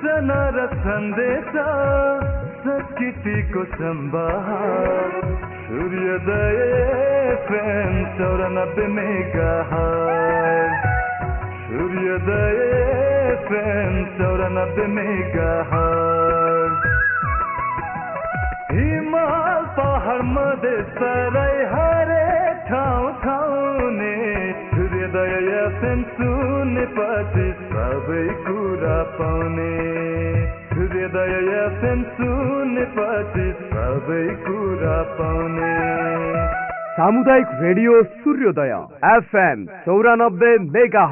सूचना र सन्देश संस्कृतिको सम्भार सूर्योदय एफएम चौरानब्बे मेगा सूर्योदय एफएम चौरानब्बे मेगा हिमाल पहाड मधेस तराई हरेक ठाउँ ठाउँने सूर्योदय एफएम सुनेपछि सबै कुरा पाउने सूर्योदय एफएम सुनेपछि सबै कुरा पाउने सामुदायिक रेडियो सूर्योदय एफएम चौरानब्बे मेगा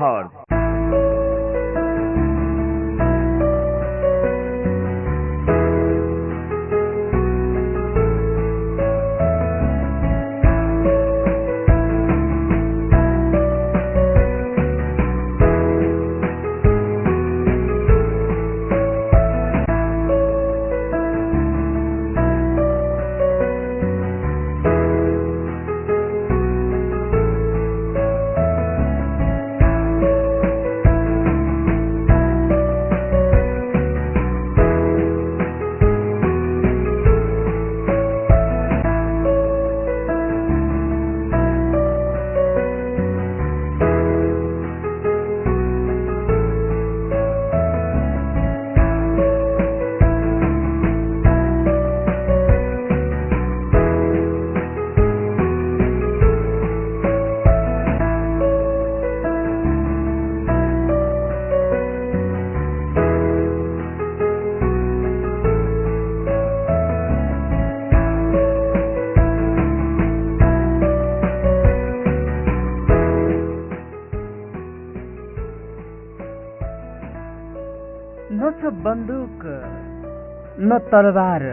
तलवार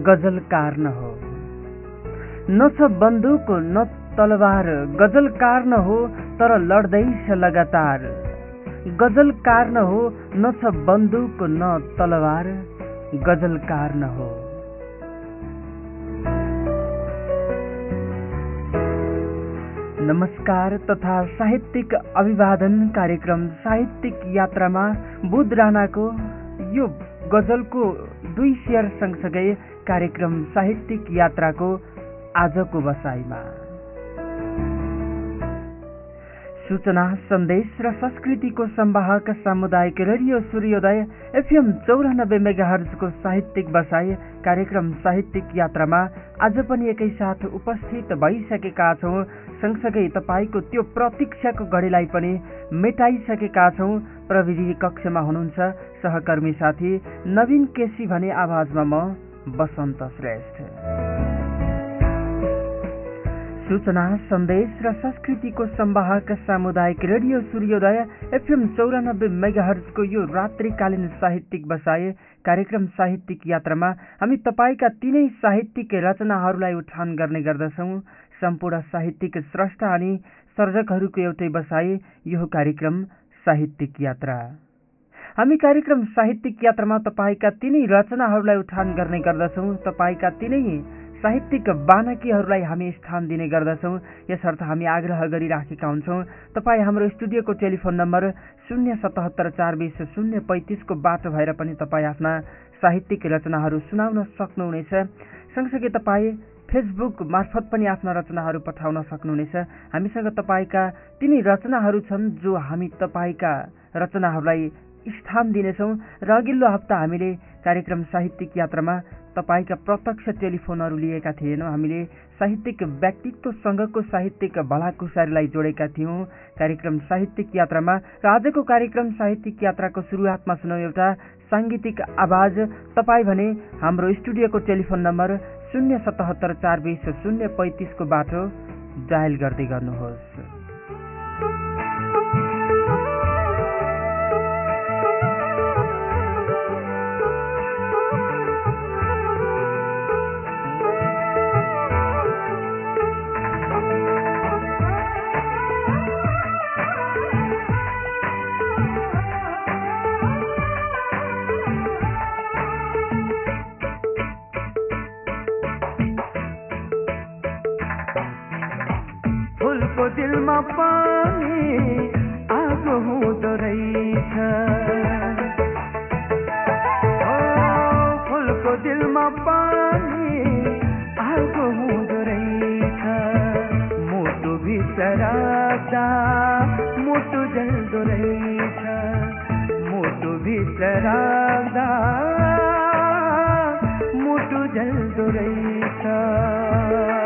गजलकार न हो। न छ बन्दुक न तलवार गजलकार न हो तर लड्दैछ लगातार। गजलकार न हो न छ बन्दुक न तलवार गजलकार न हो। नमस्कार तथा साहित्यिक अभिवादन कार्यक्रम साहित्यिक यात्रामा बुध राणाको यो गजलको दुई सेयर सँगसँगै कार्यक्रम साहित्यिक यात्राको आजको बसाइमा। सूचना सन्देश र संस्कृतिको सम्वाहक सामुदायिक रेडियो सूर्योदय एफएम चौरानब्बे मेगाहर्जको साहित्यिक बसाई कार्यक्रम साहित्यिक यात्रामा आज पनि एकैसाथ उपस्थित भइसकेका छौँ। सँगसँगै तपाईँको त्यो प्रतीक्षाको घडीलाई पनि मेटाइसकेका छौँ। प्रविधि कक्षमा हुनुहुन्छ सहकर्मी साथी नवीन केसी भने आवाजमा म बसन्त श्रेष्ठ। सूचना सन्देश र संस्कृतिको सम्वाहक सामुदायिक रेडियो सूर्योदय एफएम चौरानब्बे मेगाहर्जको यो रात्रिकालीन साहित्यिक बसाए कार्यक्रम साहित्यिक यात्रामा हामी तपाईँका तिनै साहित्यिक रचनाहरूलाई उठान गर्ने गर्दछौँ सम्पूर्ण साहित्यिक स्रष्टा अनि सर्जकहरूको एउटै बसाए यो कार्यक्रम साहित्यिक यात्रा हामी कार्यक्रम साहित्यिक यात्रामा तपाईँका तिनै रचनाहरूलाई उठान गर्ने गर्दछौँ तपाईँका तिनै साहित्यिक बानकीहरूलाई हामी स्थान दिने गर्दछौँ। यसर्थ हामी आग्रह गरिराखेका हुन्छौँ। तपाईँ हाम्रो स्टुडियोको टेलिफोन नम्बर शून्य सतहत्तर चार बिस शून्य पैँतिसको बाटो भएर पनि तपाईँ आफ्ना साहित्यिक रचनाहरू सुनाउन सक्नुहुनेछ। सँगसँगै तपाईँ फेसबुक मार्फत पनि आफ्ना रचनाहरू पठाउन सक्नुहुनेछ। हामीसँग तपाईँका तिनै रचनाहरू छन् जो हामी तपाईँका रचनाहरूलाई स्थान दिनेछौँ। र अघिल्लो हप्ता हामीले कार्यक्रम साहित्यिक यात्रामा तपाईँका प्रत्यक्ष टेलिफोनहरू लिएका थिएनौँ। हामीले साहित्यिक व्यक्तित्वसँगको साहित्यिक भलाकुसारीलाई जोडेका थियौँ। कार्यक्रम साहित्यिक यात्रामा र आजको कार्यक्रम साहित्यिक यात्राको सुरुवातमा सुनौ एउटा साङ्गीतिक आवाज। तपाईँ भने हाम्रो स्टुडियोको टेलिफोन नम्बर शून्य सतहत्तर चार बिस शून्य पैँतिसको बाटो। डायल गर्दै गर्नुहोस्। को दिल में पानी, आग हो तो रही फूल को दिल में पानी, आग हो तो रही मोटो भी सराता मोटो जल दो रही मोटो भी सराता मोटो जल दो रही था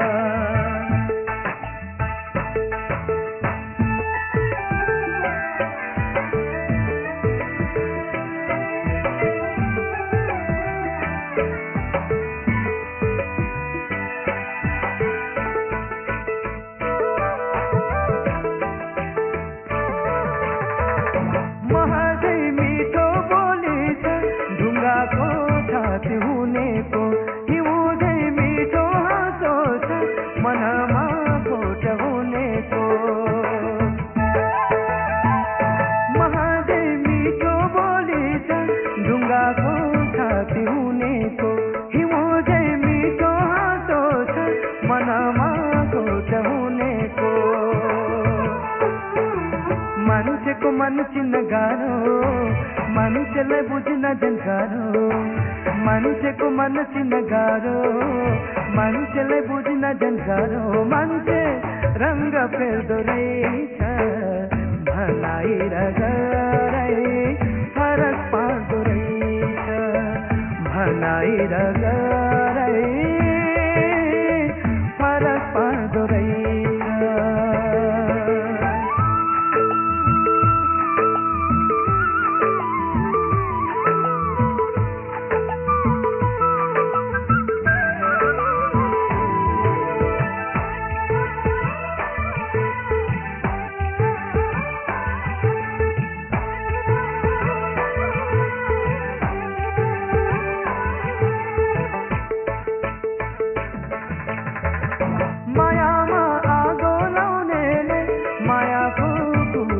महजै मिठो बोलेछ ढुङ्गाको छाती हुनेको हिउँदै मिठो हाँसो छ मनमा खोट हुनेको मान्छेको मन चिन्न गाह्रो मान्छेलाई बुझ्न झन् गाह्रो मान्छेको मन चिन्न गाह्रो मान्छेलाई बुझ्न झन् गाह्रो मान्छे रङ्ग फेर्दो रहेछ भनाइ र भनाइ र गराइ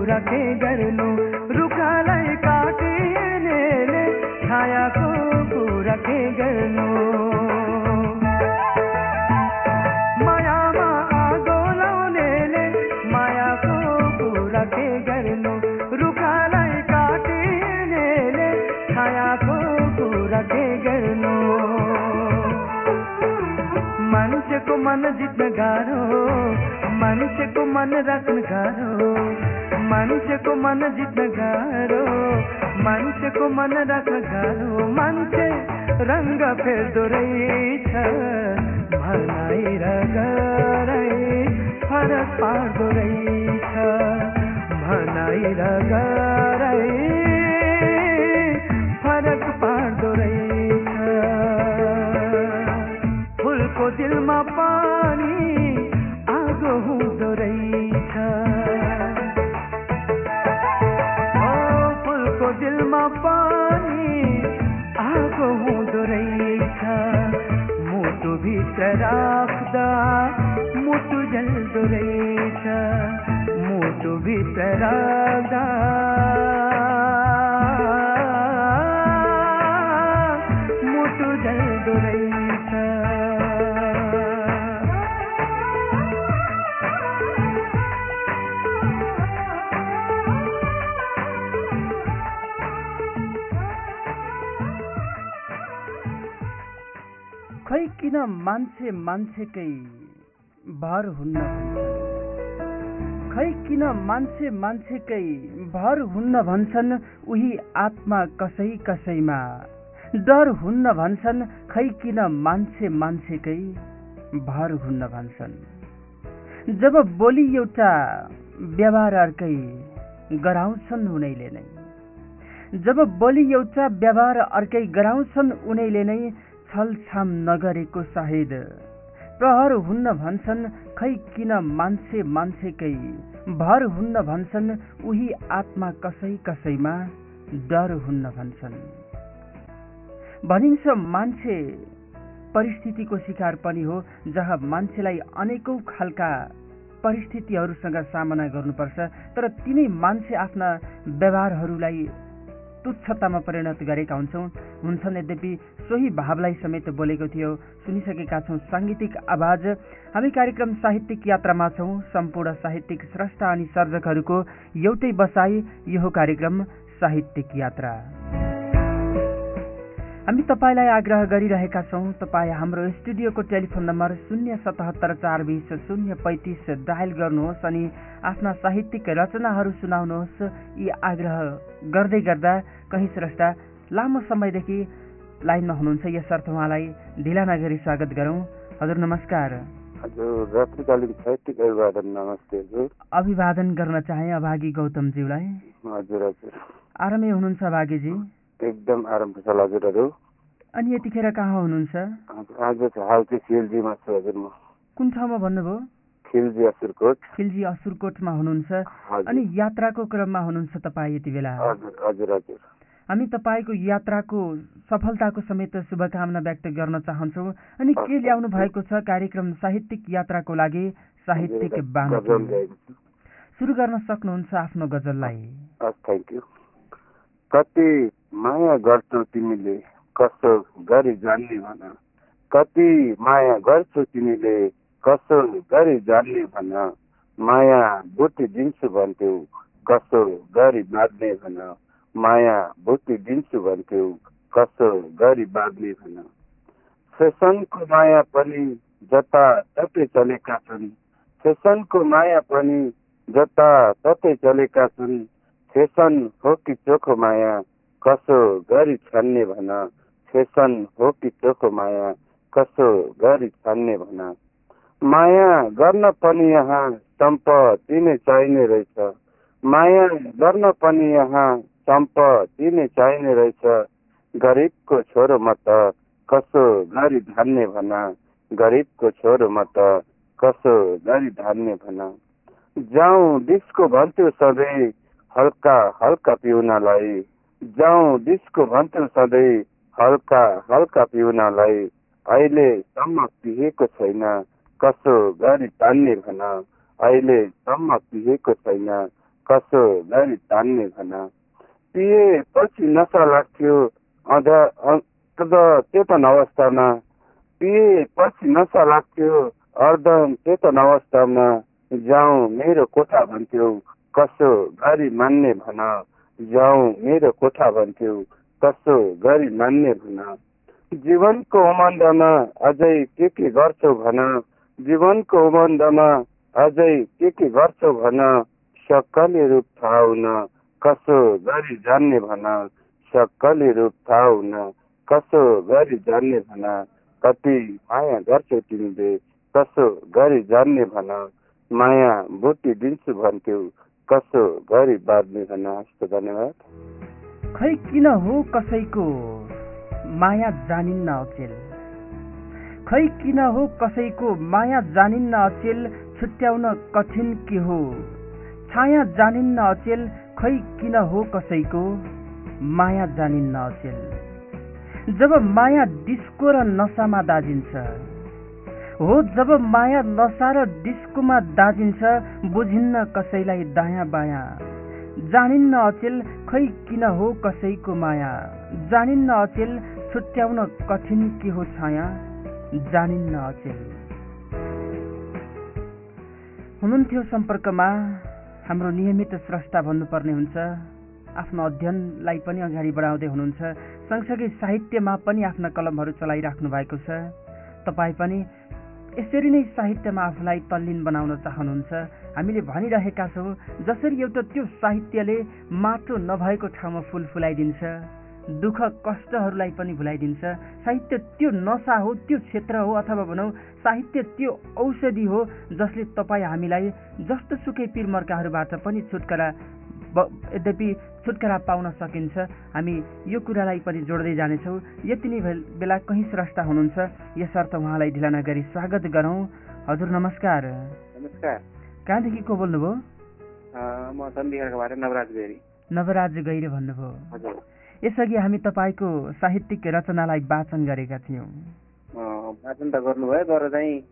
कुरा के गर्नु रुखलाई काटिनेले छायाको कुरा के गर्नु मायामा आगो लाउनेले मायाको कुरा के गर्नु रुखलाई काटिनेले छायाको कुरा के गर्नु मान्छेको मन जित्न गाह्रो मान्छेको मन राख्न गाह्रो मान्छेको मन जित्न गाह्रो मान्छेको मन राख्न गाह्रो मान्छे रङ्ग फेर्दो रहेछ भनाइ र गराइ फरक पार्दो रहेछ भनाइ र गराइ फरक पार्दो रहेछ फुलको पानी, आगो हुँदो फुलको दिलमा पानी आगो हुँदो रहेछ मुटुभित्र राख्दा मुटु मान्छे मान्छेकै भर हुन्न खै किन मान्छे मान्छेकै भर हुन्न भन्छन्? उही आत्मा कसै कसैमा डर हुन्न भन्छन्। खै किन मान्छे मान्छेकै भर हुन्न भन्छन्? जब बोली एउटा व्यवहार अर्कै गराउँछन् उनैले नै। जब बोली एउटा व्यवहार अर्कै गराउँछन् उनैले नै छलछाम नगरेको सायद प्रहर हुन्न भन्छन् खै किन मान्छे मान्छेकै? भर हुन्न भन्छन् उही आत्मा कसै कसैमा डर हुन्न भन्छन्। भनिन्छ मान्छे परिस्थितिको शिकार पनि हो जहाँ मान्छेलाई अनेकौँ खालका परिस्थितिहरूसँग सामना गर्नुपर्छ तर तिनै मान्छे आफ्ना व्यवहारहरूलाई तुच्छतामा परिणत गरेका हुन्छौँ। हुन्छन् यद्यपि सोही भावलाई समेत बोलेको थियो। सुनिसकेका छौँ साङ्गीतिक आवाज। हामी कार्यक्रम साहित्यिक यात्रामा छौँ। सम्पूर्ण साहित्यिक स्रष्टा अनि सर्जकहरूको एउटै बसाई यो कार्यक्रम साहित्यिक यात्रा। हामी तपाईँलाई आग्रह गरिरहेका छौँ तपाईँ हाम्रो स्टुडियोको टेलिफोन नम्बर शून्य सतहत्तर चार बिस शून्य पैँतिस डायल गर्नुहोस् अनि आफ्ना साहित्यिक रचनाहरू सुनाउनुहोस्। यी आग्रह गर्दै गर्दा कहीँ श्रेष्ठ लामो समयदेखि लाइनमा हुनुहुन्छ। यसर्थ उहाँलाई ढिला नगरी स्वागत गरौँ। हजुर नमस्कार। अभिवादन नमस्ते हजुर। अभिवादन गर्न चाहे अभागी गौतमज्यूलाई। हजुर हजुर। आरामै हुनुहुन्छ अभागीजी। एकदम आराम कुशल हजुरहरू अनि यतिखेर कहाँ हुनुहुन्छ? आज हाल चाहिँ खिल्जीमा छु हजुर म। कुन ठाउँमा भन्नुभयो? खिल्जी असुरकोट। खिल्जी असुरकोटमा हुनुहुन्छ। अनि यात्राको क्रममा हुनुहुन्छ तपाईँ यति बेला? हजुर हजुर हजुर। हामी तपाईँको यात्राको सफलताको समेत शुभकामना व्यक्त गर्न चाहन्छौँ। अनि के ल्याउनु भएको छ कार्यक्रम साहित्यिक यात्राको लागि? साहित्यिक छु सुरु गर्न सक्नुहुन्छ आफ्नो गजललाई। कति माया गर्छौ तिमीले कसो गरी जान्ने भन। कति माया गर्छौ तिमीले कसो गरी जान्ने भन। माया बुटी दिन्छु भन्थ्यौ कसो गरी बाँध्ने भन। माया बुटी दिन्छु भन्थ्यौ कसो गरी बाँध्ने भन। फेसनको माया पनि जता ततै चलेका छन्। फेसनको माया पनि जता ततै चलेका छन्। फेसन हो कि चोखो माया कसो गरी छान्ने भन फेसन हो कि चोखो माया कसो गरी छान्ने भन। माया गर्न पनि यहाँ सम्पत्ति नै चाहिने रहेछ। माया गर्न पनि यहाँ सम्पत्ति नै चाहिने रहेछ। गरिबको छोरो म त कसो गरी धान्ने भन गरिबको छोरो म त कसो गरी धान्ने भन। जाउँ डिस्को भन्थ्यो सधैँ हल्का हल्का पिउनलाई। जाउँ डिस्को भन्थ्यो सधैँ हल्का हल्का पिउनलाई। अहिलेसम्म पिएको छैन। कसो गरी तान्ने भन? अहिलेसम्म पिएको छैन। कसो गरी तान्ने भन? पिएपछि नसा लाग्थ्यो। अर्ध चेतन अवस्थामा। पिएपछि नसा लाग्थ्यो। अर्ध चेतन अवस्थामा। जाउँ मेरो कोठा भन्थ्यौ। कसो गरी मान्ने भन? जाउँ मेरो कोठा भन्थ्यौ कसो गरी मान्ने भन जीवनको उमन्दमा अझै के के गर्छौ भन जीवनको उमन्दमा अझै के के गर्छौ भन सक्कली रूप थाहा कसो गरी जान्ने भन सक्कली रूप थाहा कसो गरी जान्ने भन कति माया गर्छौ तिमीले। कसो गरी जान्ने भन माया बुटी दिन्छु भन्थ्यौ। कसो गरी बाँध्ने भन हस्त धन्यवाद। खै किन हो कसैको माया जानिन्न अचेल? खै किन हो कसैको माया जानिन्न अचेल छुट्याउन कठिन के हो? छाया जानिन्न अचेल खै किन हो कसैको माया जानिन्न अचेल? जब माया डिस्को र नसामा दाजिन्छ हो जब माया नसा र डिस्कोमा दाजिन्छ बुझिन्न कसैलाई दायाँ बायाँ। जानिन्न अचेल खै किन हो कसैको माया। जानिन्न अचेल छुट्याउन कठिन के हो छाया। जानिन्न अचेल। हुनुहुन्थ्यो सम्पर्कमा हाम्रो नियमित स्रष्टा भन्नुपर्ने हुन्छ। आफ्नो अध्ययनलाई पनि अगाडि बढाउँदै हुनुहुन्छ। सँगसँगै साहित्यमा पनि आफ्ना कलमहरू चलाइराख्नु भएको छ। तपाईँ पनि यसरी नै साहित्यमा आफूलाई तल्लीन बनाउन चाहनुहुन्छ। हामीले भनिरहेका छौँ जसरी एउटा त्यो साहित्यले माटो नभएको ठाउँमा फुल फुलाइदिन्छ दुःख कष्टहरूलाई पनि भुलाइदिन्छ। साहित्य त्यो नसा हो त्यो क्षेत्र हो अथवा भनौँ साहित्य त्यो औषधि हो जसले तपाईँ हामीलाई जस्तो सुकै पिरमर्काहरूबाट पनि छुटकारा यद्यपि छुटकारा पाउन सकिन्छ हामी यो कुरालाई पनि जोड्दै जानेछौँ। यति नै बेल- कहीँ स्रष्टा हुनुहुन्छ यसर्थ उहाँलाई ढिला नगरी स्वागत गरौँ। हजुर नमस्कार। नमस्कार। कहाँदेखि को बोल्नुभयो नवराज गैरे। भन्नुभयो। यसअघि हामी तपाईँको साहित्यिक रचनालाई वाचन गरेका थियौँ। वाचन त गर्नुभयो तर चाहिँ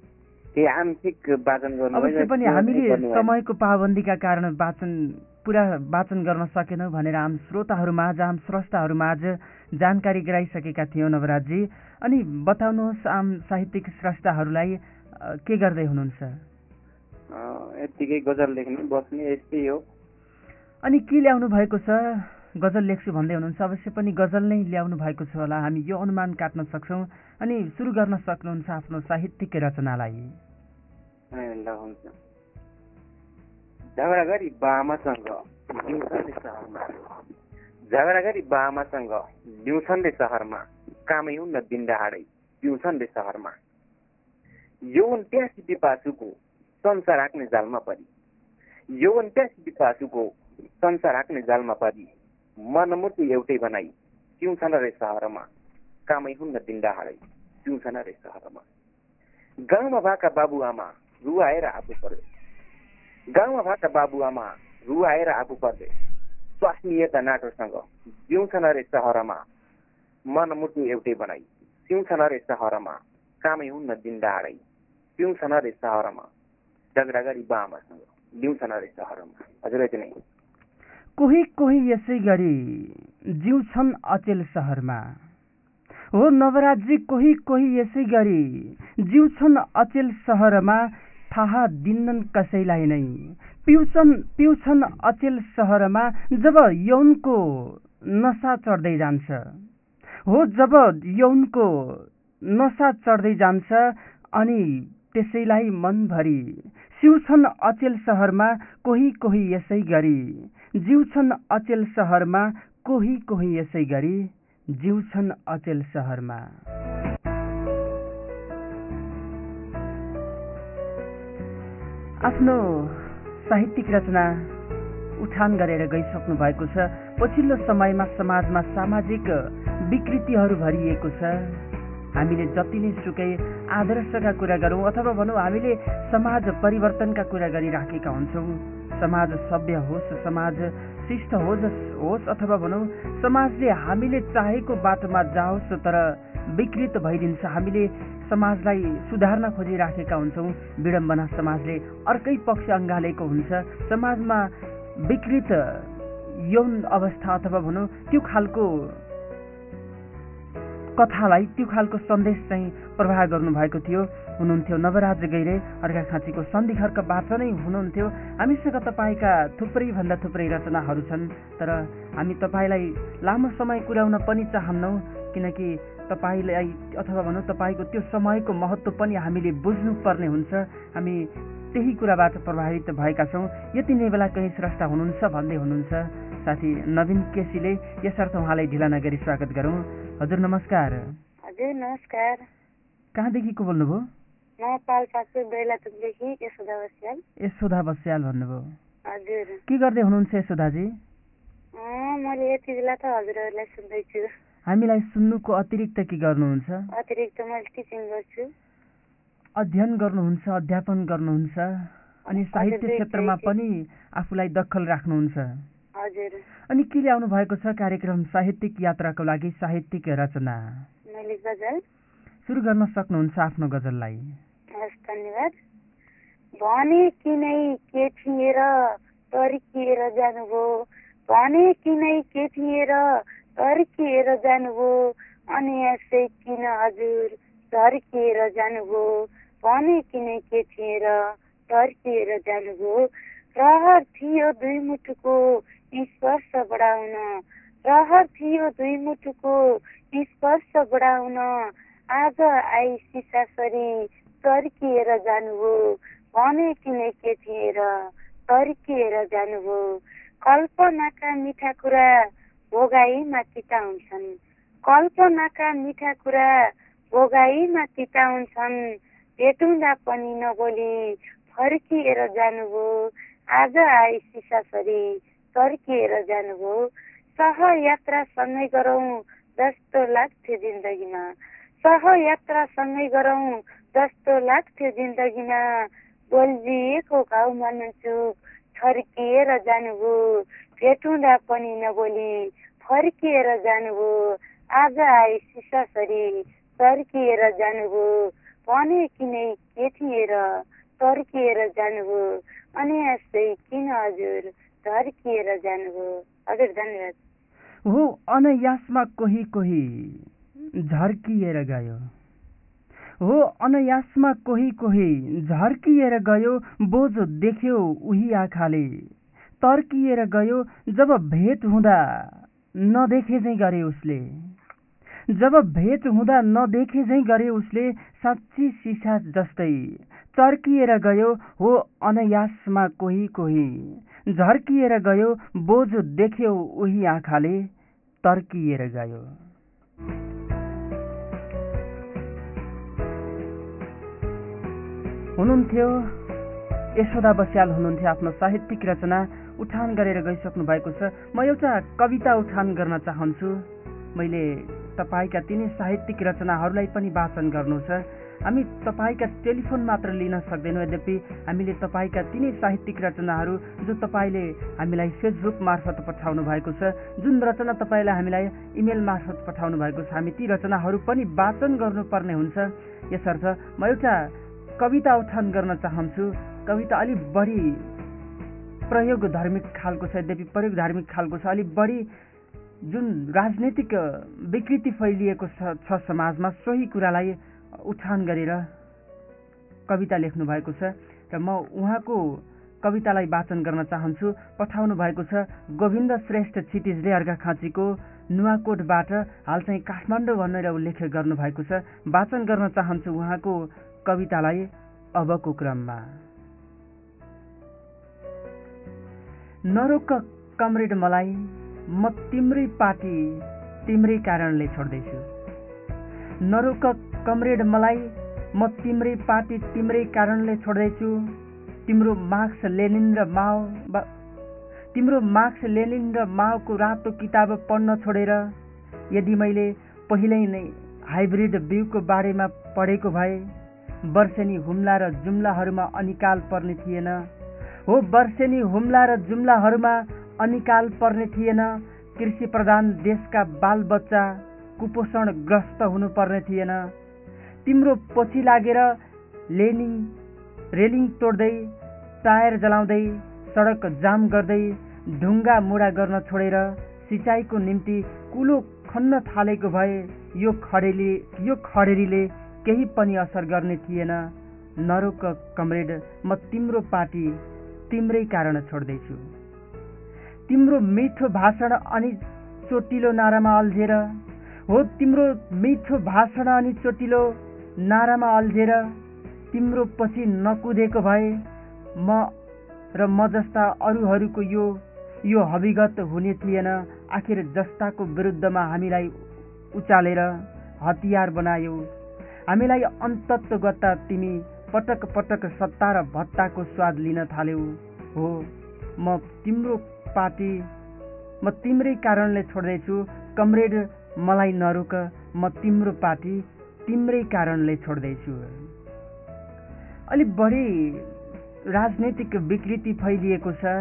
आंशिक वाचन अवश्य पनि हामीले समयको पाबन्दीका कारण वाचन पुरा वाचन गर्न सकेनौँ भनेर आम श्रोताहरूमाझ आम स्रष्टाहरूमाझ जानकारी गराइसकेका थियौँ नवराजजी अनि बताउनुहोस् आम साहित्यिक स्रष्टाहरूलाई अ, के गर्दै हुनुहुन्छ? यत्तिकै गजल लेख्ने बस्ने यस्तै हो। अनि के ल्याउनु भएको छ? गजल लेख्छु भन्दै हुनुहुन्छ अवश्य पनि गजल नै ल्याउनु भएको छ होला। हामी यो अनुमान काट्न सक्छौँ अनि सुरु गर्न सक्नुहुन्छ आफ्नो साहित्यिक रचनालाई। ल हुन्छ। झगडा गरी बामासँग रे सहरमा झगडा गरी बामासँग रे सहरमा कामै हुन्न दिन पिउँछन् रे सहरमा यौवन प्यासी पिपासुको संसार राख्ने जालमा परी यौवन प्यासी पिपासुको संसार राख्ने जालमा परी मनमुटु एउटै बनाई पिउँछन् रे सहरमा कामै हुन्न दिन दहाडै पिउँछन् रे सहरमा गाउँमा भएका बाबुआमा रुवाएर आफू पर्यो गाउँमा बाबुआमा रुवाएर आफू पर्दै स्वास्नीयता नाटोसँग जिउँछन् रे सहरमा मनमुटु एउटै बनाई। पिउँछन् रे सहरमा कामै हुन्न दिन डाँडै पिउँछन् रे सहरमा झगडा गरी बामासँग जिउँछन् रे सहरमा। हजुर नै। कोही कोही यसै गरी जिउँछन् अचेल सहरमा। हो नवराजी कोही कोही यसै गरी जिउँछन् अचेल सहरमा। थाहा दिन्नन् कसैलाई नै। पिउँछन् पिउँछन् अचेल सहरमा जब यौनको नसा चढ्दै जान्छ। हो जब यौनको नसा चढ्दै जान्छ अनि त्यसैलाई मनभरि सिउँछन् अचेल सहरमा कोही कोही यसै गरी। जिउँछन् अचेल सहरमा कोही कोही यसै गरी। जिउँछन् अचेल सहरमा। आफ्नो साहित्यिक रचना उठान गरेर गइसक्नु भएको छ। पछिल्लो समयमा समाजमा सामाजिक विकृतिहरू भरिएको छ। हामीले जति नै सुकै आदर्शका कुरा गरौँ अथवा भनौँ हामीले समाज परिवर्तनका कुरा गरिराखेका हुन्छौँ। समाज सभ्य होस् समाज शिष्ट होस् होस् अथवा भनौँ समाजले हामीले चाहेको बाटोमा जाओस् तर विकृत भइदिन्छ। हामीले समाजलाई सुधार्न खोजिराखेका हुन्छौँ। विडम्बना समाजले अर्कै पक्ष अँगालेको हुन्छ। समाजमा विकृत यौन अवस्था अथवा भनौँ त्यो खालको कथालाई त्यो खालको सन्देश चाहिँ प्रवाह गर्नुभएको थियो। हुनुहुन्थ्यो नवराज गैरे अर्घाखाँचीको सन्धिखर्कबाट नै हुनुहुन्थ्यो। हामीसँग तपाईँका थुप्रैभन्दा थुप्रै रचनाहरू छन् तर हामी तपाईँलाई लामो समय पुर्याउन पनि चाहन्नौँ किनकि तपाईँलाई अथवा भनौँ तपाईँको त्यो समयको महत्त्व पनि हामीले बुझ्नुपर्ने हुन्छ। हामी त्यही कुराबाट प्रभावित भएका छौँ। यति नै बेला कहीँ स्रष्टा हुनुहुन्छ भन्दै हुनुहुन्छ। साथी नवीन केसीले यसर्थ उहाँलाई ढिला नगरी स्वागत गरौँ। हजुर नमस्कार। हजुर नमस्कार। कहाँदेखि को बोल्नुभयो? यशोधा बस्याल भन्नुभयो। हजुर। के गर्दै हुनुहुन्छ यशोदाजी? अँ, मैले यति बेला त हजुरहरूलाई सुन्दैछु। हामीलाई सुन्नुको अतिरिक्त के गर्नुहुन्छ? अतिरिक्त मैले टिचिङ गर्छु। अध्ययन गर्नुहुन्छ अध्यापन गर्नुहुन्छ अनि साहित्य क्षेत्रमा पनि आफूलाई दखल राख्नुहुन्छ। हजुर। अनि के ल्याउनु भएको छ कार्यक्रम साहित्यिक यात्राको लागि साहित्यिक रचना? मैले गजल। सुरु गर्न सक्नुहुन्छ आफ्नो गजललाई। हस् धन्यवाद। भने किनै के थिए र तर्किएर जानुभयो? भने किनै के थिए र तर्किएर जानुभयो। अनि यसै किन हजुर? तर्किएर जानुभयो। भने किनै के थिए र जानुभयो? रहर थियो दुई मुटुको स्पर्श बढाउन। रहर थियो दुई मुटुको स्पर्श बढाउन। आज आई सिसासरी तर्किएर जानुभयो। भने किनै के थिएर तर्किएर जानुभयो? कल्पनाका मिठा कुरा भोगाईमा तिता हुन्छन्। कल्पनाका मिठा कुरा भोगाईमा तिता हुन्छन्। भेटुँदा पनि नबोली फर्किएर जानुभयो आज आई सिसासरी तर्किएर जानुभयो सहयात्रा सँगै गरौँ जस्तो लाग्थ्यो जिन्दगीमा। सहयात्रा सँगै गरौँ जस्तो लाग्थ्यो जिन्दगीमा। बोल्जिएको घाउमा नचुक छर्किएर जानुभयो भेटुँदा पनि नबोली फर्किएर जानुभयो। आज आई सिसासरी तर्किएर जानुभयो। भने किनै के थिएर तर्किएर जानुभयो। अनि यस्तै किन हजुर तर्किएर जानुभयो। हजुर धन्यवाद। हो अनयासमा कोही कोही झर्किएर गयो। हो अनयासमा कोही कोही झर्किएर गयो बोझ देख्यो उही आँखाले। तर्किएर गयो जब भेट हुँदा नदेखे झैँ गरे उसले। जब भेट हुँदा नदेखे झैँ गरे उसले साँच्ची सिसा जस्तै चर्किएर गयो हो अनयासमा कोही कोही। झर्किएर गयो बोझो देख्यो उही आँखाले तर्किएर गयो। हुनुहुन्थ्यो यशोदा बस्याल हुनुहुन्थ्यो आफ्नो साहित्यिक रचना। उठान गरेर गइसक्नु भएको छ। म एउटा कविता उठान गर्न चाहन्छु। मैले तपाईँका तिनै साहित्यिक रचनाहरूलाई पनि वाचन गर्नु छ। हामी तपाईँका टेलिफोन मात्र लिन सक्दैनौँ। यद्यपि हामीले तपाईँका तिनै साहित्यिक रचनाहरू जो तपाईँले हामीलाई फेसबुक मार्फत पठाउनु भएको छ जुन रचना तपाईँलाई हामीलाई इमेल मार्फत पठाउनु भएको छ हामी ती रचनाहरू पनि वाचन गर्नुपर्ने हुन्छ। यसर्थ म एउटा कविता उठान गर्न चाहन्छु। कविता अलिक बढी प्रयोग धार्मिक खालको छ यद्यपि प्रयोग धार्मिक खालको छ। अलिक बढी जुन राजनैतिक विकृति फैलिएको छ समाजमा सोही कुरालाई उठान गरेर कविता लेख्नु भएको छ। र म उहाँको कवितालाई वाचन गर्न चाहन्छु। पठाउनु भएको छ गोविन्द श्रेष्ठ क्षितिजले अर्घाखाँचीको नुवाकोटबाट हाल चाहिँ काठमाडौँ भनेर उल्लेख गर्नुभएको छ। वाचन गर्न चाहन्छु उहाँको कवितालाई अबको क्रममा। नरोक कमरेड मलाई म तिम्रै पार्टी तिम्रै कारणले छोड्दैछु। नरोक कमरेड मलाई म तिम्रै पार्टी तिम्रै कारणले छोड्दैछु। तिम्रो मार्क्स लेनिन र माओ तिम्रो मार्क्स लेनिन र माओको रातो किताब पढ्न छोडेर यदि मैले पहिल्यै नै हाइब्रिड बिउको बारेमा पढेको भए वर्षेनी हुम्ला र जुम्लाहरूमा अनिकाल पर्ने थिएन। हो वर्षेनी हुम्ला र जुम्लाहरूमा अनिकाल पर्ने थिएन। कृषि प्रधान देशका बालबच्चा कुपोषणग्रस्त हुनुपर्ने थिएन। तिम्रो पछि लागेर लेनिङ रेलिङ तोड्दै टायर जलाउँदै सडक जाम गर्दै ढुङ्गा मुडा गर्न छोडेर सिँचाइको निम्ति कुलो खन्न थालेको भए यो खडेरी यो खडेरीले केही पनि असर गर्ने थिएन। नरोक कमरेड म तिम्रो पार्टी तिम्रै कारण छोड्दैछु। तिम्रो मिठो भाषण अनि चोटिलो नारामा अल्झेर हो तिम्रो मिठो भाषण अनि चोटिलो नारामा अल्झेर तिम्रो पछि नकुदेको भए म र म जस्ता अरूहरूको यो यो हविगत हुने थिएन। आखिर जस्ताको विरुद्धमा हामीलाई उचालेर हतियार बनायो। हामीलाई अन्तत्वगता तिमी पटक पटक सत्ता र भत्ताको स्वाद लिन थाल्यौ। हो म तिम्रो पार्टी म तिम्रै कारणले छोड्दैछु। कमरेड मलाई नरोक म तिम्रो पार्टी तिम्रै कारणले छोड्दैछु। अलिक बढी राजनैतिक विकृति फैलिएको छ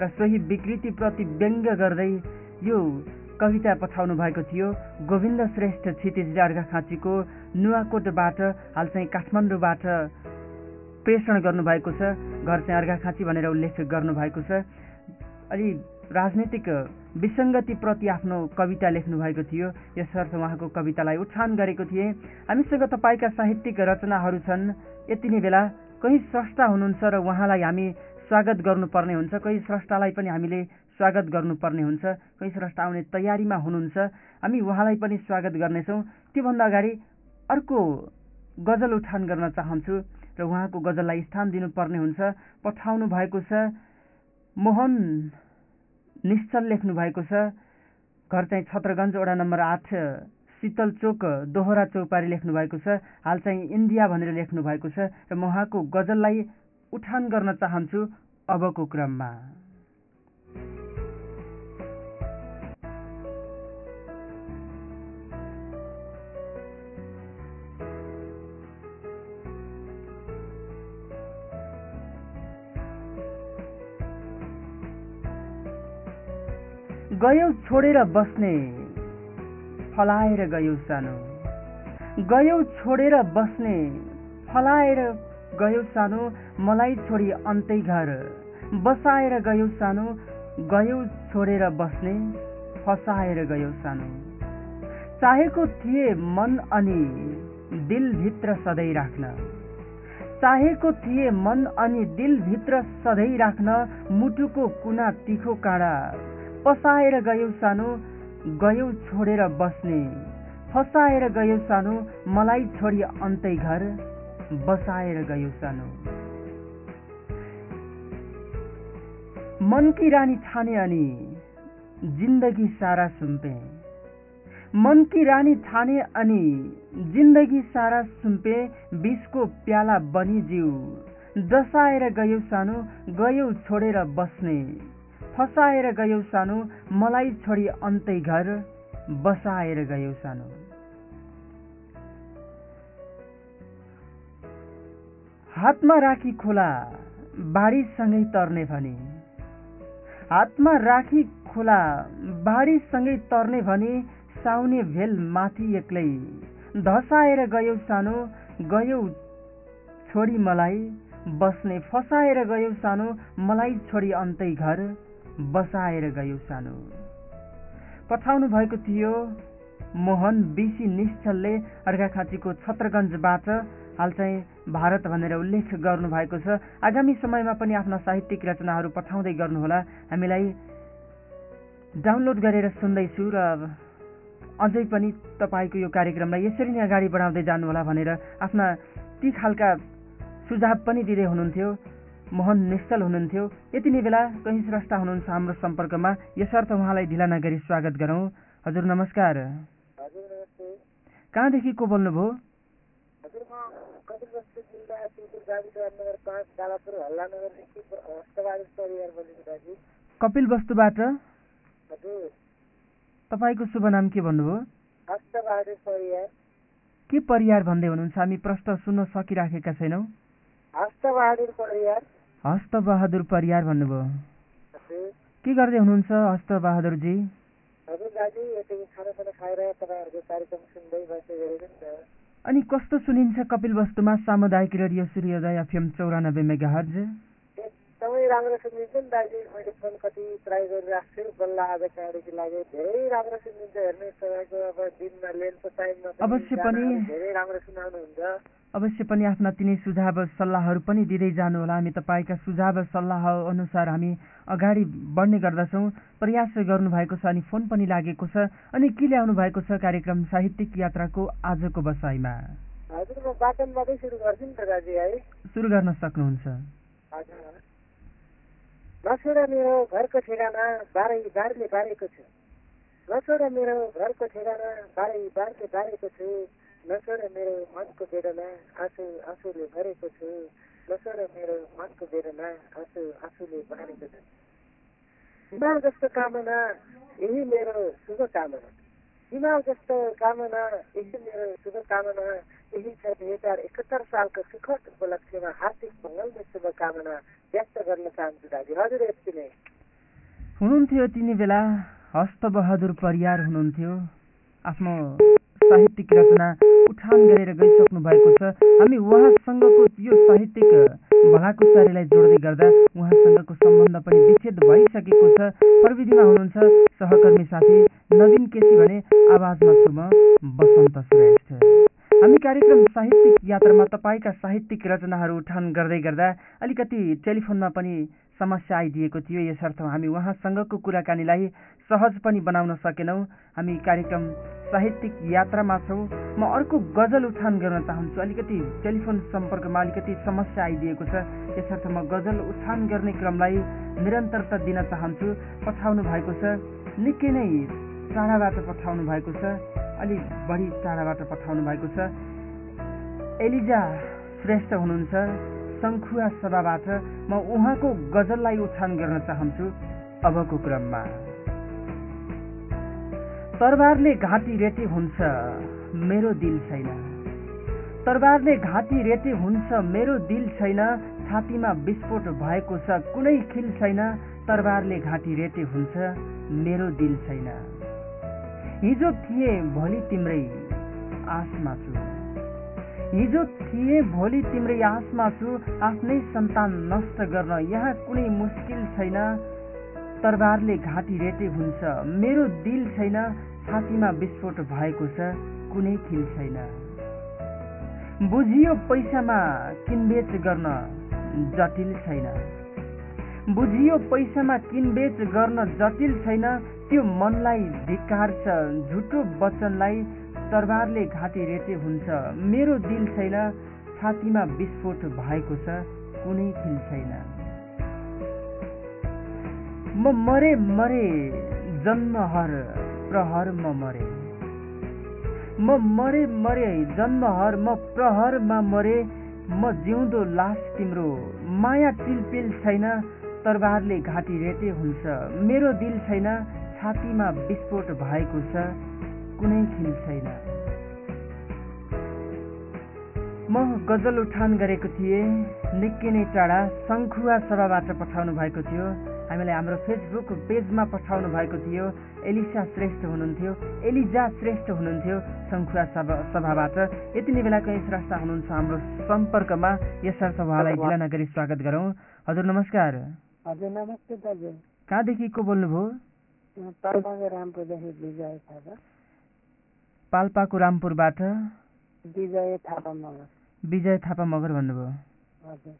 र सोही विकृतिप्रति व्यङ्ग्य गर्दै यो कविता पठाउनु भएको थियो। गोविन्द श्रेष्ठ क्षितिजले अर्घाखाँचीको नुवाकोटबाट हाल चाहिँ काठमाडौँबाट प्रेषण गर्नुभएको छ। घर चाहिँ अर्घाखाँची भनेर उल्लेख गर्नुभएको छ। अलि राजनैतिक विसङ्गतिप्रति आफ्नो कविता लेख्नु भएको थियो। यसर्थ उहाँको कवितालाई उठान गरेको थिएँ। हामीसँग तपाईँका साहित्यिक रचनाहरू छन्। यति नै बेला कहीँ स्रष्टा हुनुहुन्छ र उहाँलाई हामी स्वागत गर्नुपर्ने हुन्छ। कहीँ स्रष्टालाई पनि हामीले स्वागत गर्नुपर्ने हुन्छ। कहीँ आउने तयारीमा हुनुहुन्छ। हामी उहाँलाई पनि स्वागत गर्नेछौँ। त्योभन्दा अगाडि अर्को गजल उठान गर्न चाहन्छु र उहाँको गजललाई स्थान दिनुपर्ने हुन्छ। पठाउनु भएको छ मोहन निश्चल लेख्नु भएको छ। घर चाहिँ छत्रगञ्ज वडा नम्बर आठ शीतल चोक दोहोरा चौपारी लेख्नु भएको छ। हाल चाहिँ इन्डिया भनेर लेख्नु भएको छ र म उहाँको गजललाई उठान गर्न चाहन्छु अबको क्रममा। गयौ छोडेर बस्ने फलाएर गयौ सानो। गयौ छोडेर बस्ने फलाएर गयौ सानो मलाई छोडी अन्तै घर। बसाएर गयौ सानो गयौ छोडेर बस्ने फसाएर गयौ सानो। चाहेको थिए मन अनि दिलभित्र सधैँ राख्न। चाहेको थिए मन अनि दिलभित्र सधैँ राख्न मुटुको कुना तिखो काँडा पसाएर गयौ सानो गयौ छोडेर बस्ने। फसाएर गयो सानो मलाई छोडी अन्तै घर बसाएर गयो सानो। मनकी रानी ठाने अनि जिन्दगी सारा सुम्पे। मनकी रानी ठाने अनि जिन्दगी सारा सुम्पे बिसको प्याला बनी जिउ। जसाएर गयो सानो गयो छोडेर बस्ने। फसाएर गयो सानो मलाई छोडी अन्तै घर बसाएर गयो सानो। हातमा राखी खोला बाढीसँगै तर्ने भने। हातमा राखी खोला बाढीसँगै तर्ने भने साउने भेल माथि एक्लै। धसाएर गयो सानो गयो छोडी मलाई। बस्ने फसाएर गयो सानो मलाई छोडी अन्तै घर बसाएर गयो सानो। पठाउनु भएको थियो मोहन बिसी निश्चलले अर्घाखाँचीको छत्रगञ्जबाट हाल चाहिँ भारत भनेर उल्लेख गर्नुभएको छ। आगामी समयमा पनि आफ्ना साहित्यिक रचनाहरू पठाउँदै गर्नुहोला। हामीलाई डाउनलोड गरेर सुन्दैछु र अझै पनि तपाईँको यो कार्यक्रमलाई यसरी नै अगाडि बढाउँदै जानुहोला भनेर आफ्ना ती खालका सुझाव पनि दिँदै हुनुहुन्थ्यो। मोहन निश्चल हुनुहुन्थ्यो। यति नै बेला कहीँ स्रष्टा हुनुहुन्छ हाम्रो सम्पर्कमा। यसर्थ उहाँलाई ढिला नगरी स्वागत गरौँ। हजुर नमस्कार। कहाँदेखि को बोल्नुभयो? कपिल वस्तुबाट तपाईँको शुभ नाम के भन्नुभयो? के परियार भन्दै हुनुहुन्छ? हामी प्रश्न सुन्न सकिराखेका छैनौँ। हस्त बहादुर परियार भन्नुभयो। के गर्दै हुनुहुन्छ हस्त बहादुरजी अनि कस्तो सुनिन्छ कपिल वस्तुमा सामुदायिक रेडियो सूर्योदय एफएम चौरानब्बे मेगा हर्ज एकदमै राम्रो सुनिन्छ नि दाजु। मैले फोन कति ट्राई गरिरहेको छु बल्ल आज कार्यको लागि धेरै राम्रो सुनिन्छ हेर्ने तपाईँको अब दिनमा लेनको टाइममा अवश्य पनि धेरै राम्रो सुनाउनुहुन्छ। अवश्य पनि आफ्ना तिनै सुझाव सल्लाहहरू पनि दिँदै जानुहोला। हामी तपाईँका सुझाव सल्लाह अनुसार हामी अगाडि बढ्ने गर्दछौँ। प्रयास गर्नुभएको छ अनि फोन पनि लागेको छ। अनि के ल्याउनु भएको छ कार्यक्रम साहित्यिक यात्राको आजको बसाइमा? हजुर म वाचनबाटै सुरु गर्छु नि त दाजु है सुरु गर्न सक्नुहुन्छ। हजुर। नछोड मेरो घरको ठेगाना बाह्रै बारले बारेको छु। नछोड मेरो घरको ठेगाना बाह्रै बारले बारेको छु। नछोड मेरो मनको वेदना आँसु आँसुले भरेको छु। नछोड मेरो मनको वेदना आँसु आँसुले भरेको छु। हिमाल जस्तो कामना यही मेरो शुभकामना हिमाल जस्तो कामना यही मेरो शुभकामना यही छ दुई हजार एकहत्तर सालको सुखद उपलक्ष्यमा हार्दिक मङ्गलमय शुभकामना व्यक्त गर्न चाहन्छु दाजु हजुर यति नै हुनुहुन्थ्यो तिनी बेला हस्तबहादुर परियार हुनुहुन्थ्यो आफ्नो साहित्यिक रचना उठान गरेर गइसक्नु भएको छ हामी उहाँसँगको यो साहित्यिक भलाकुसारीलाई जोड्दै गर्दा उहाँसँगको सम्बन्ध पनि विच्छेद भइसकेको छ प्रविधिमा हुनुहुन्छ सहकर्मी साथी नवीन केसी भने आवाजमा छु म बसन्त श्रेष्ठ हामी कार्यक्रम साहित्यिक यात्रामा तपाईँका साहित्यिक रचनाहरू उठान गर्दै गर्दा अलिकति टेलिफोनमा पनि समस्या आइदिएको थियो। यसर्थ हामी उहाँसँगको कुराकानीलाई सहज पनि बनाउन सकेनौँ। हामी कार्यक्रम साहित्यिक यात्रामा छौँ। म अर्को गजल उठान गर्न चाहन्छु। अलिकति टेलिफोन सम्पर्कमा अलिकति समस्या आइदिएको छ। यसर्थ म गजल उठान गर्ने क्रमलाई निरन्तरता दिन चाहन्छु। पठाउनु भएको छ। निकै नै टाढाबाट पठाउनु भएको छ। अलिक बढी टाढाबाट पठाउनु भएको छ। एलिजा श्रेष्ठ हुनुहुन्छ। शङ्खुवा सभाबाट म उहाँको गजललाई उठान गर्न चाहन्छु अबको क्रममा। तरबारले घाँटी रेटे हुन्छ मेरो दिल छैन। तरबारले घाँटी रेटे हुन्छ मेरो दिल छैन। छातीमा विस्फोट भएको छ कुनै खिल छैन। तरबारले घाँटी रेटे हुन्छ मेरो दिल छैन। हिजो थिए भोलि तिम्रै आसमा छु। हिजो थिए भोलि तिम्रै आसमा छु आफ्नै सन्तान नष्ट गर्न। यहाँ कुनै मुस्किल छैन। तरबारले घाँटी रेटे हुन्छ। मेरो दिल छैन। छातीमा विस्फोट भएको छ। कुनै खिल छैन। बुझियो पैसामा किनबेच गर्न जटिल छैन। बुझियो पैसामा किनबेच गर्न जटिल छैन। त्यो मनलाई धिक्कार्छ झुटो वचनलाई तरबारले घाँटी रेटे हुन्छ। मेरो दिल छैन छातीमा विस्फोट भएको छ कुनै खिल छैन। म मरे मरे जन्महर प्रहर म मरे। म मरे मरे जन्महर म प्रहरमा मरे। म जिउँदो लास तिम्रो माया टिलपिल छैन तरबारले घाँटी रेटे हुन्छ। मेरो दिल छैन छातीमा विस्फोट भएको छ कुनै खिल छैन। म गजल उठान गरेको थिएँ। निकै नै टाढा शङ्खुवा सभाबाट पठाउनु भएको थियो। हामीलाई हाम्रो फेसबुक पेजमा पठाउनु भएको थियो। एलिसा श्रेष्ठ हुनुहुन्थ्यो। एलिजा श्रेष्ठ हुनुहुन्थ्यो शङ्खुवा सभा सभाबाट। यति नै बेलाको यस रास्ता हुनुहुन्छ हाम्रो सम्पर्कमा। यसर्थ उहाँलाई जिल्ला नगरी स्वागत गरौँ। हजुर नमस्कार। हजुर नमस्ते दाजु। कहाँदेखि को बोल्नुभयो? पाल्पाको रामपुरदेखि विजय थापा। पाल्पाको रामपुरबाट विजय थापा मगर। विजय थापा मगर भन्नुभयो।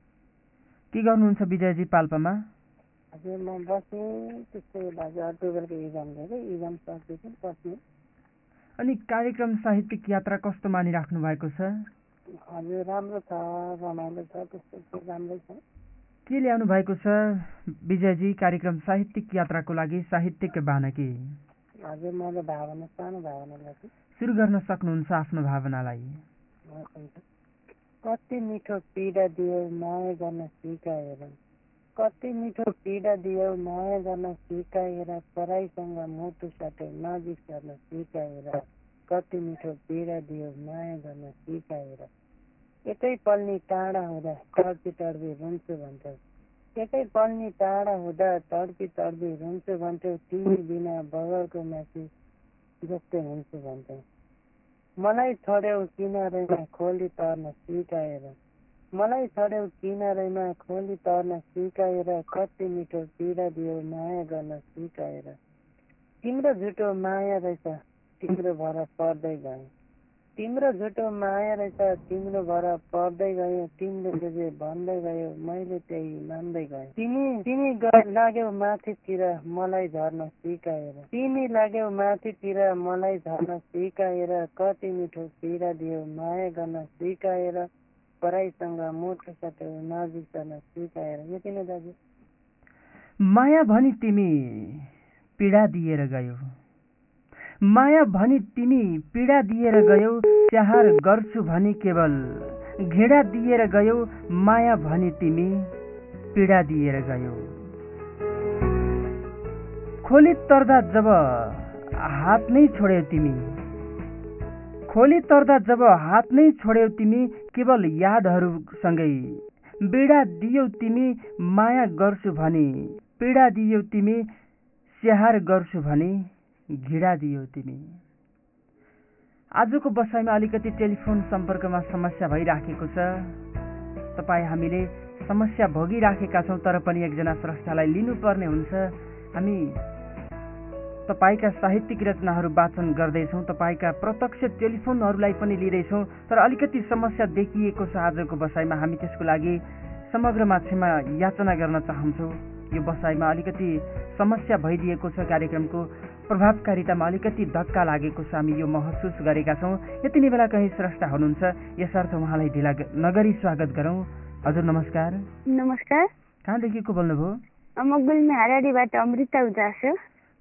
के गर्नुहुन्छ विजयजी पाल्पामा? अनि कार्यक्रम साहित्यिक यात्रा कस्तो मानिराख्नु भएको छ? हजुर राम्रो छ रमाइलो छ त्यस्तो राम्रै छ। के ल्याउनु भएको छ? विजयजी कार्यक्रम साहित्यिक यात्राको लागि साहित्यिक बानकी हजुर मैले भावना सानो भावनालाई सुरु गर्न सक्नुहुन्छ आफ्नो भावनालाई। कति मिठो पीडा दियो माया गर्न सिकाएर। कति मिठो पीडा दियो माया गर्न सिकाएर पराईसँग मुटु साटो नजिक सर्न सिकाएर। कति मिठो पीडा दियो माया गर्न सिकाएर। एकै पल्नी टाढा हुँदा तडपी तडपी रुन्छु भन्छौ एकै पल्नी टाढा हुँदा तडपी तडपी रुन्छु भन्छौ तिमी बिना बगलको माथि जस्तै हुन्छु भन्छौ मलाई छोड्यौ किनारैमा खोली तर्न सिकाएर मलाई छोड्यौ किनारैमा खोली तर्न सिकाएर कति मिठो पीडा दियो माया गर्न सिकाएर। तिम्रो झुटो माया रहेछ तिम्रो भर पर्दै गयो। तिम्रो झुटो माया रहेछ तिम्रो भर पर्दै गयो तिमीले जे भन्दै गयो मैले त्यही मान्दै गएँ। तिमी तिमी लाग्यौ माथितिर मलाई झर्न सिकाएर। तिमी लाग्यौ माथितिर मलाई झर्न सिकाएर कति मिठो पीडा दियो माया गर्न सिकाएर पराईसँग साटो नजिक गर्न सिकाएर। यति नै दाजु? माया भनी तिमी पीडा दिएर गयो। माया भनी तिमी पीडा दिएर गयौ स्याहार गर्छु भनी केवल। घृणा दिएर गयौ माया भनी तिमी पीडा दिएर गयौ। खोली तर्दा जब हात नै छोड्यौ तिमी खोली तर्दा जब हात नै छोड्यौ तिमी केवल यादहरूसँगै पीडा दियौ तिमी माया गर्छु भनी पीडा दियौ तिमी स्याहार गर्छु भनी घिडा दियौ तिमी। आजको बसाइमा अलिकति टेलिफोन सम्पर्कमा समस्या भइराखेको छ। तपाईँ हामीले समस्या भोगिराखेका छौँ तर पनि एकजना स्रष्टालाई लिनुपर्ने हुन्छ। हामी तपाईँका साहित्यिक रचनाहरू वाचन गर्दैछौँ तपाईँका प्रत्यक्ष टेलिफोनहरूलाई पनि लिँदैछौँ। तर अलिकति समस्या देखिएको छ आजको बसाइमा। हामी त्यसको लागि समग्रमा क्षमा याचना गर्न चाहन्छौँ। यो बसाइमा अलिकति समस्या भइदिएको छ कार्यक्रमको प्रभावकारितामा अलिकति धक्का लागेको छ हामी यो महसुस गरेका छौँ। यति नै बेला कहीँ स्रष्टा हुनुहुन्छ। यसर्थ उहाँलाई ढिला नगरी स्वागत गरौँ। हजुर नमस्कार। नमस्कार। कहाँदेखि को बोल्नुभयो? म गुल्मी हाराडीबाट अमृता उदास हो।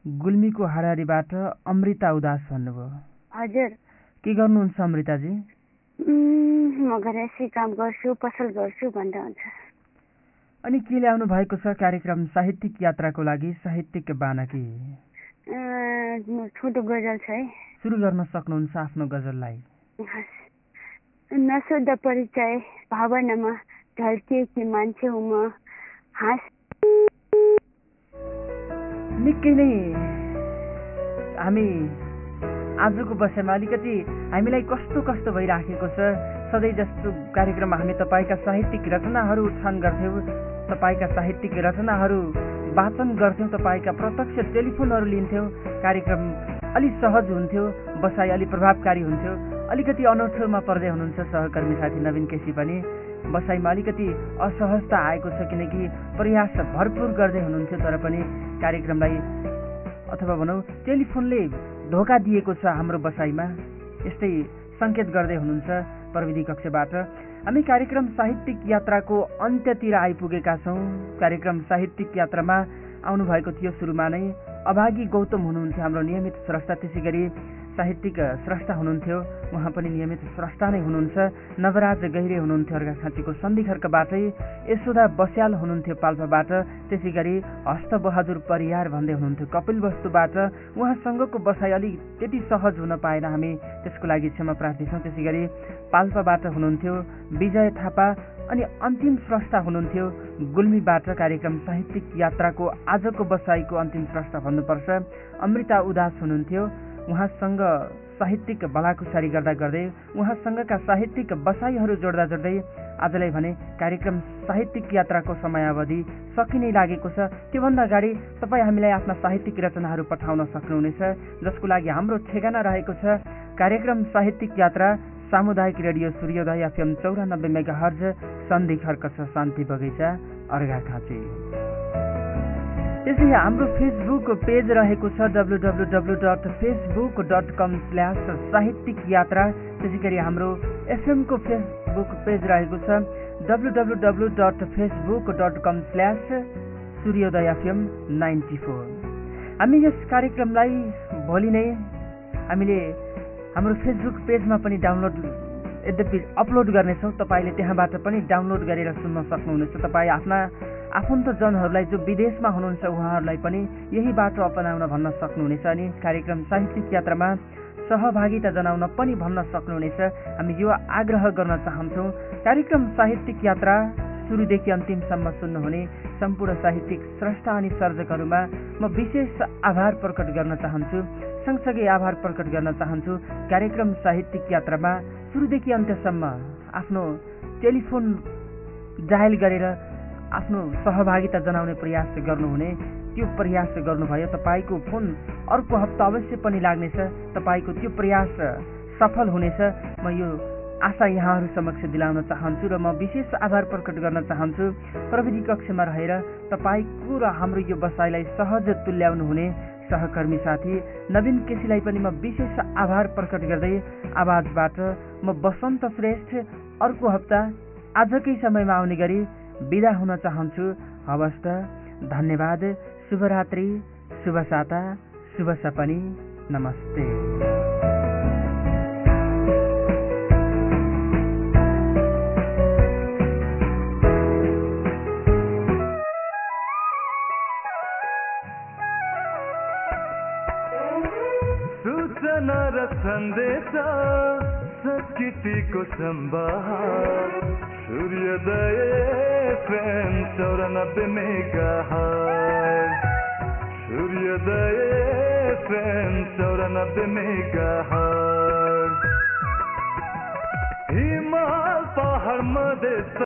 गुल्मीको हारारीबाट अमृता उदास भन्नुभयो। हजुर। के गर्नुहुन्छ अमृताजी? म घरेसी काम गर्छु पसल गर्छु भन्दा हुन्छ। अनि के ल्याउनु भएको छ कार्यक्रम साहित्यिक यात्राको लागि? साहित्यिक बानकी छोटो गजल छ है। सुरु गर्न सक्नुहुन्छ आफ्नो गजललाई। नसोध परिचय भावनामा ढल्किएकी मान्छे हुँ म हाँस। निकै नै हामी आजको बसाइमा अलिकति हामीलाई कस्तो कस्तो भइराखेको छ सधैँ जस्तो कार्यक्रममा हामी तपाईँका साहित्यिक रचनाहरू उठान गर्थ्यौँ। तपाईँका साहित्यिक रचनाहरू वाचन गर्थ्यौँ तपाईँका प्रत्यक्ष टेलिफोनहरू लिन्थ्यौँ। कार्यक्रम अलि सहज हुन्थ्यो बसाइ अलि प्रभावकारी हुन्थ्यो। अलिकति अनौठोमा पर्दै हुनुहुन्छ सहकर्मी साथी नवीन केसी पनि। बसाइमा अलिकति असहजता आएको छ किनकि प्रयास भरपुर गर्दै हुनुहुन्थ्यो तर पनि कार्यक्रमलाई अथवा भनौँ टेलिफोनले धोका दिएको छ हाम्रो बसाइमा। यस्तै सङ्केत गर्दै हुनुहुन्छ प्रविधि कक्षबाट। हामी कार्यक्रम साहित्यिक यात्राको अन्त्यतिर आइपुगेका छौँ। कार्यक्रम साहित्यिक यात्रामा आउनुभएको थियो सुरुमा नै अभागी गौतम हुनुहुन्थ्यो हाम्रो नियमित स्रष्टा। त्यसै गरी साहित्यिक स्रष्टा हुनुहुन्थ्यो। उहाँ पनि नियमित स्रष्टा नै हुनुहुन्छ। नवराज गहिरे हुनुहुन्थ्यो अर्घाखाँचीको सन्धिखर्कबाटै यशोदा बस्याल हुनुहुन्थ्यो पाल्पाबाट। त्यसै गरी हस्तबहादुर परियार भन्दै हुनुहुन्थ्यो कपिल वस्तुबाट। उहाँसँगको बसाइ अलिक त्यति सहज हुन पाएन हामी। त्यसको लागि क्षमा प्रार्थी छौँ त्यसै गरी पाल्पाबाट हुनुहुन्थ्यो विजय थापा अनि अन्तिम स्रष्टा हुनुहुन्थ्यो। गुल्मीबाट कार्यक्रम साहित्यिक यात्राको आजको बसाइको अन्तिम स्रष्टा भन्नुपर्छ। अमृता उदास हुनुहुन्थ्यो। उहाँसँग साहित्यिक भलाकुसारी गर्दा गर्दै उहाँसँगका साहित्यिक बसाइहरू जोड्दा जोड्दै आजलाई भने कार्यक्रम साहित्यिक यात्राको समयावधि सकिनै लागेको छ। त्योभन्दा अगाडि तपाईँ हामीलाई आफ्ना साहित्यिक रचनाहरू पठाउन सक्नुहुनेछ जसको लागि हाम्रो ठेगाना रहेको छ कार्यक्रम साहित्यिक यात्रा सामुदायिक रेडियो सूर्योदय एफएम चौरानब्बे मेगा हर्ज सन्धि खर्क शान्ति बगैँचा अर्घाखाँची। त्यसै हाम्रो फेसबुक पेज रहेको छ W W W dot Facebook dot com slash साहित्यिक यात्रा। त्यसै गरी हाम्रो एफएमको फेसबुक पेज रहेको छ W W W dot Facebook dot com slash Suryodaya FM ninety four हामी यस कार्यक्रमलाई भोलि नै हामीले हाम्रो फेसबुक पेजमा पनि डाउनलोड यद्यपि अपलोड गर्नेछौँ तपाईँले त्यहाँबाट पनि डाउनलोड गरेर सुन्न सक्नुहुनेछ। तपाईँ आफ्ना आफन्तजनहरूलाई जो विदेशमा हुनुहुन्छ उहाँहरूलाई पनि यही बाटो अपनाउन भन्न सक्नुहुनेछ अनि कार्यक्रम साहित्यिक यात्रामा सहभागिता जनाउन पनि भन्न सक्नुहुनेछ। हामी यो आग्रह गर्न चाहन्छौँ कार्यक्रम साहित्यिक यात्रा सुरुदेखि अन्तिमसम्म सुन्नुहुने सम्पूर्ण साहित्यिक स्रष्टा अनि सर्जकहरूमा म विशेष आभार प्रकट गर्न चाहन्छु। सँगसँगै आभार प्रकट गर्न चाहन्छु कार्यक्रम साहित्यिक यात्रामा सुरुदेखि अन्त्यसम्म आफ्नो टेलिफोन डायल गरेर आफ्नो सहभागिता जनाउने प्रयास गर्नुहुने। त्यो प्रयास गर्नुभयो। तपाईँको फोन अर्को हप्ता अवश्य पनि लाग्नेछ। तपाईँको त्यो प्रयास सफल हुनेछ। म यो आशा यहाँहरू समक्ष दिलाउन चाहन्छु र म विशेष आभार प्रकट गर्न चाहन्छु। प्रविधि कक्षमा रहेर तपाईँको र हाम्रो यो बसाइलाई सहज तुल्याउनु हुने सहकर्मी साथी नवीन केसीलाई पनि म विशेष आभार प्रकट गर्दै आवाजबाट म बसन्त श्रेष्ठ अर्को हप्ता आजकै समयमा आउने गरी बिदा हुन चाहन्छु। हवस् त। धन्यवाद। शुभरात्रि। शुभ साता शुभ सपनी नमस्ते। सूचना र सन्देश संस्कृतिको सम्भार। Suriye'de sen çavrana bemega hay Suriye'de sen çavrana bemega hay Himal pahar mı